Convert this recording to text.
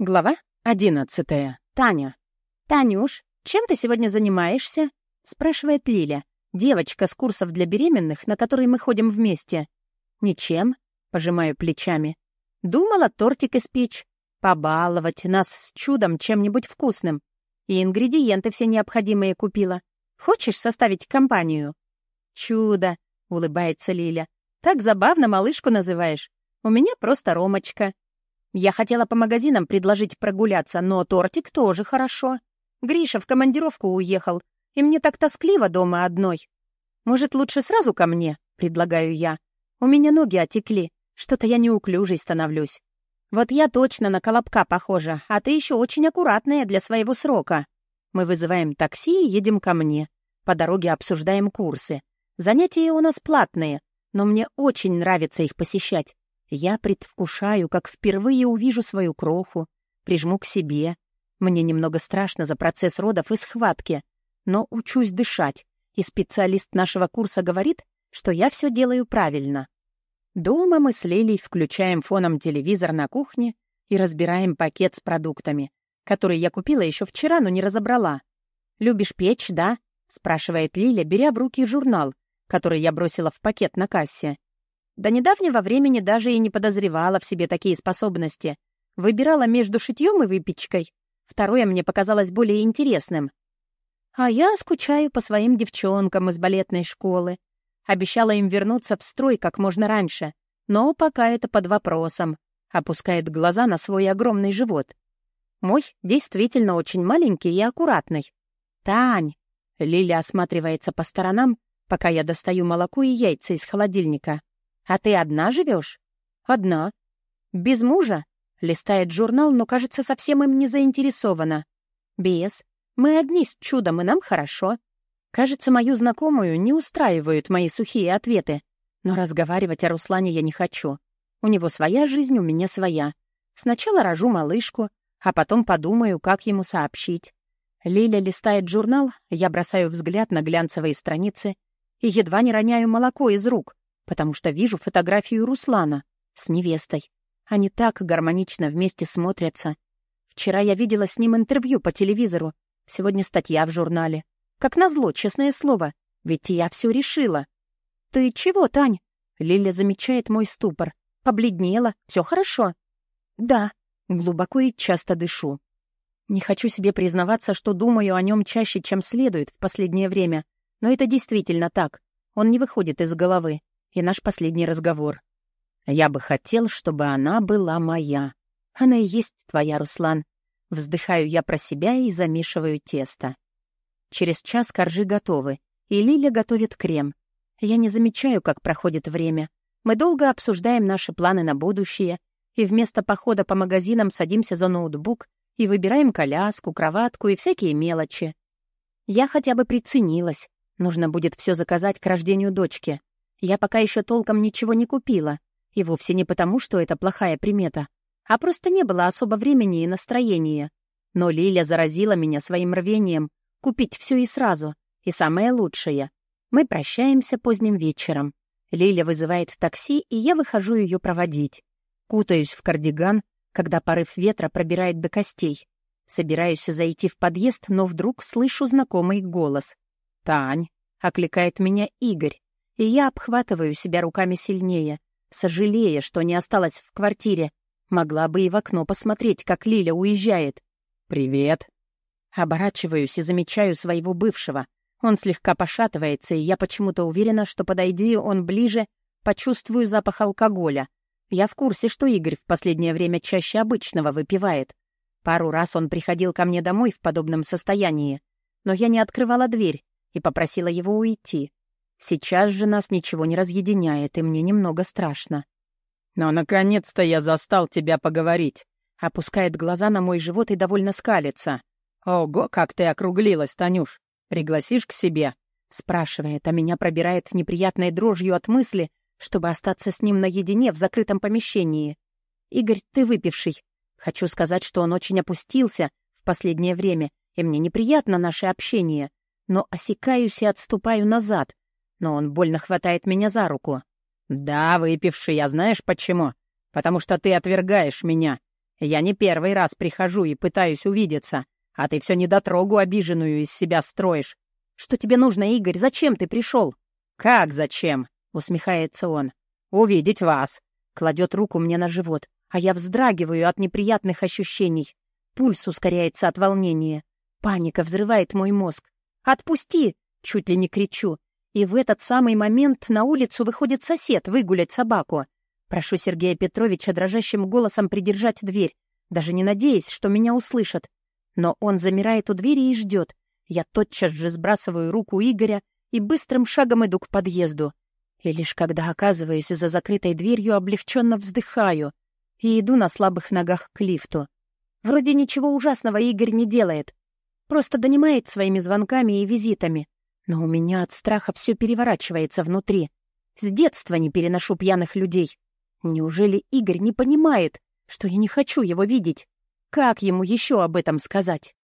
Глава одиннадцатая. Таня. «Танюш, чем ты сегодня занимаешься?» — спрашивает Лиля, девочка с курсов для беременных, на которые мы ходим вместе. «Ничем», — пожимаю плечами. «Думала тортик испечь, побаловать нас с чудом чем-нибудь вкусным. И ингредиенты все необходимые купила. Хочешь составить компанию?» «Чудо», — улыбается Лиля. «Так забавно малышку называешь. У меня просто Ромочка». Я хотела по магазинам предложить прогуляться, но тортик тоже хорошо. Гриша в командировку уехал, и мне так тоскливо дома одной. Может, лучше сразу ко мне, предлагаю я. У меня ноги отекли, что-то я неуклюжей становлюсь. Вот я точно на колобка похожа, а ты еще очень аккуратная для своего срока. Мы вызываем такси и едем ко мне. По дороге обсуждаем курсы. Занятия у нас платные, но мне очень нравится их посещать. Я предвкушаю, как впервые увижу свою кроху, прижму к себе. Мне немного страшно за процесс родов и схватки, но учусь дышать, и специалист нашего курса говорит, что я все делаю правильно. Дома мы с Лилей включаем фоном телевизор на кухне и разбираем пакет с продуктами, который я купила еще вчера, но не разобрала. «Любишь печь, да?» — спрашивает Лиля, беря в руки журнал, который я бросила в пакет на кассе. До недавнего времени даже и не подозревала в себе такие способности. Выбирала между шитьем и выпечкой. Второе мне показалось более интересным. А я скучаю по своим девчонкам из балетной школы. Обещала им вернуться в строй как можно раньше, но пока это под вопросом. Опускает глаза на свой огромный живот. Мой действительно очень маленький и аккуратный. «Тань!» Лиля осматривается по сторонам, пока я достаю молоко и яйца из холодильника. «А ты одна живешь?» «Одна». «Без мужа?» Листает журнал, но, кажется, совсем им не заинтересована. «Без. Мы одни с чудом, и нам хорошо». Кажется, мою знакомую не устраивают мои сухие ответы. Но разговаривать о Руслане я не хочу. У него своя жизнь, у меня своя. Сначала рожу малышку, а потом подумаю, как ему сообщить. Лиля листает журнал, я бросаю взгляд на глянцевые страницы и едва не роняю молоко из рук потому что вижу фотографию Руслана с невестой. Они так гармонично вместе смотрятся. Вчера я видела с ним интервью по телевизору, сегодня статья в журнале. Как назло, честное слово, ведь я все решила. «Ты чего, Тань?» Лиля замечает мой ступор. Побледнела, все хорошо. «Да», глубоко и часто дышу. Не хочу себе признаваться, что думаю о нем чаще, чем следует в последнее время, но это действительно так. Он не выходит из головы и наш последний разговор. Я бы хотел, чтобы она была моя. Она и есть твоя, Руслан. Вздыхаю я про себя и замешиваю тесто. Через час коржи готовы, и Лиля готовит крем. Я не замечаю, как проходит время. Мы долго обсуждаем наши планы на будущее, и вместо похода по магазинам садимся за ноутбук и выбираем коляску, кроватку и всякие мелочи. Я хотя бы приценилась. Нужно будет все заказать к рождению дочки. Я пока еще толком ничего не купила. И вовсе не потому, что это плохая примета, а просто не было особо времени и настроения. Но Лиля заразила меня своим рвением купить все и сразу, и самое лучшее. Мы прощаемся поздним вечером. Лиля вызывает такси, и я выхожу ее проводить. Кутаюсь в кардиган, когда порыв ветра пробирает до костей. Собираюсь зайти в подъезд, но вдруг слышу знакомый голос. «Тань!» — окликает меня Игорь и я обхватываю себя руками сильнее, сожалея, что не осталась в квартире. Могла бы и в окно посмотреть, как Лиля уезжает. «Привет». Оборачиваюсь и замечаю своего бывшего. Он слегка пошатывается, и я почему-то уверена, что, подойди он ближе, почувствую запах алкоголя. Я в курсе, что Игорь в последнее время чаще обычного выпивает. Пару раз он приходил ко мне домой в подобном состоянии, но я не открывала дверь и попросила его уйти. Сейчас же нас ничего не разъединяет, и мне немного страшно. «Но наконец-то я застал тебя поговорить!» Опускает глаза на мой живот и довольно скалится. «Ого, как ты округлилась, Танюш! Пригласишь к себе?» Спрашивает, а меня пробирает неприятной дрожью от мысли, чтобы остаться с ним наедине в закрытом помещении. «Игорь, ты выпивший. Хочу сказать, что он очень опустился в последнее время, и мне неприятно наше общение, но осекаюсь и отступаю назад, но он больно хватает меня за руку. «Да, выпивший, я знаешь почему? Потому что ты отвергаешь меня. Я не первый раз прихожу и пытаюсь увидеться, а ты все недотрогу обиженную из себя строишь. Что тебе нужно, Игорь? Зачем ты пришел? Как зачем? Усмехается он. Увидеть вас. Кладет руку мне на живот, а я вздрагиваю от неприятных ощущений. Пульс ускоряется от волнения. Паника взрывает мой мозг. «Отпусти!» — чуть ли не кричу. И в этот самый момент на улицу выходит сосед выгулять собаку. Прошу Сергея Петровича дрожащим голосом придержать дверь, даже не надеясь, что меня услышат. Но он замирает у двери и ждет. Я тотчас же сбрасываю руку Игоря и быстрым шагом иду к подъезду. И лишь когда оказываюсь за закрытой дверью, облегченно вздыхаю и иду на слабых ногах к лифту. Вроде ничего ужасного Игорь не делает. Просто донимает своими звонками и визитами. Но у меня от страха все переворачивается внутри. С детства не переношу пьяных людей. Неужели Игорь не понимает, что я не хочу его видеть? Как ему еще об этом сказать?